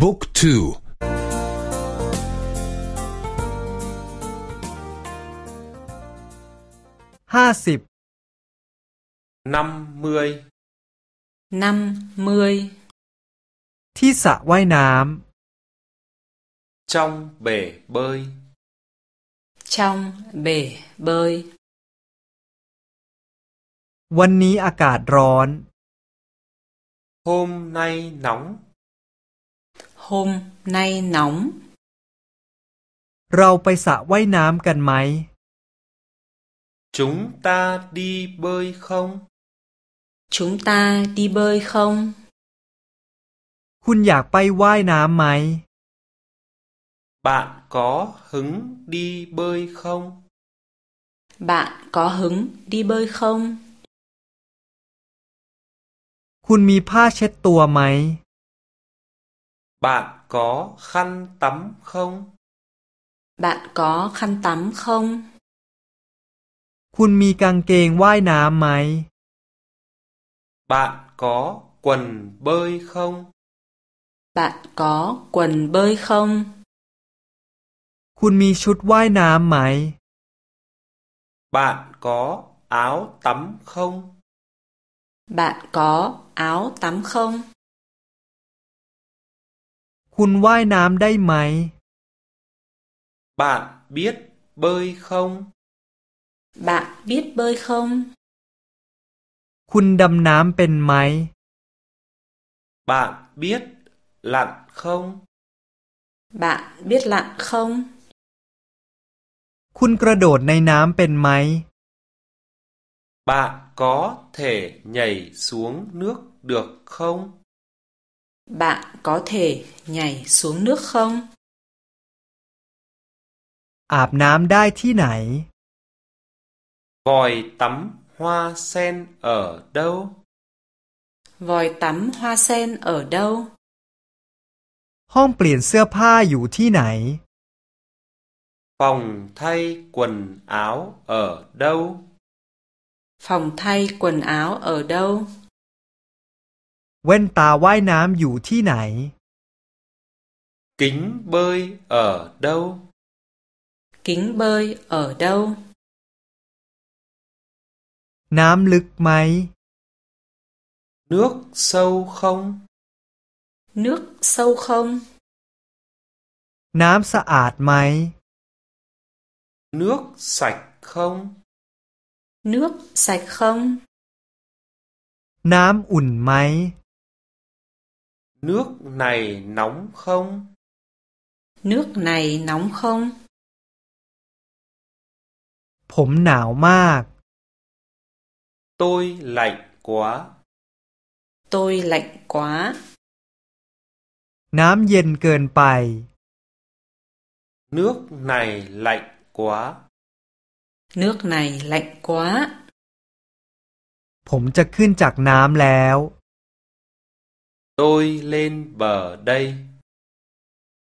บุ๊กทูห้าสิบ năm mươi năm mươi ที่สระว่ายน้ trong bể bơi trong bể bơi ำวันนี้อากาศร้อน hôm nay nóng hôm nay nóng เราไปสระว่ายน้ำกันไหม chúng ta đi bơi không chúng ta đi bơi không คุณอยากไปว่ายน้ำไหม bạn có hứng đi bơi không bạn có hứng đi bơi không คุณมีผ้าเช็ดตัวไหม bạn có khăn tắm không bạn có khăn tắm không คุณมีกางเกงว่ายน้ำไหม bạn có quần bơi không bạn có quần bơi không คุณมีชุดว่ายน้ำไหม bạn có áo tắm không bạn có áo tắm không คุณว่ายน้ำได้ไหม bạn biết bơi không bạn biết bơi không คุณดำน้ำเป็นไหม bạn biết lặn không bạn biết lặn không คุณกระโดดในน้ำเป็นไหม bạn có thể nhảy xuống nước được không bạn có thể nhảy xuống nước không อาบน้ำได้ที่ไหน vòi tắm hoa sen ở đâu vòi tắm hoa sen ở đâu ห้องเปลี่ยนเสื้อผ้าอยู่ที่ไหน phòng thay quần áo ở đâu phòng thay quần áo ở đâu แว่นตาว่ายน้ำอยู่ที่ไหน kính bơi ở đâu kính bơi ở đâu น้ำลึกไหม nước sâu không nước sâu không น้ำสะอาดไหม nước sạch không nước sạch không น้ำอุ่นไหม nước này nóng không nước này nóng không ผมหนาวมาก tôi lạnh quá tôi lạnh quá น้ำเย็นเกินไป nước này lạnh quá nước này lạnh quá ผมจะขึ้นจากน้ำแล้ว tôi lên bờ đây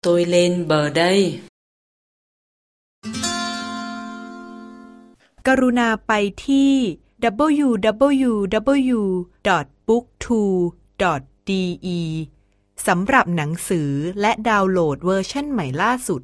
tôi lên bờ đây กรุณาไปที่ www.booktwo.de สำหรับหนังสือและดาวน์โหลดเวอร์ชันใหม่ล่าสุด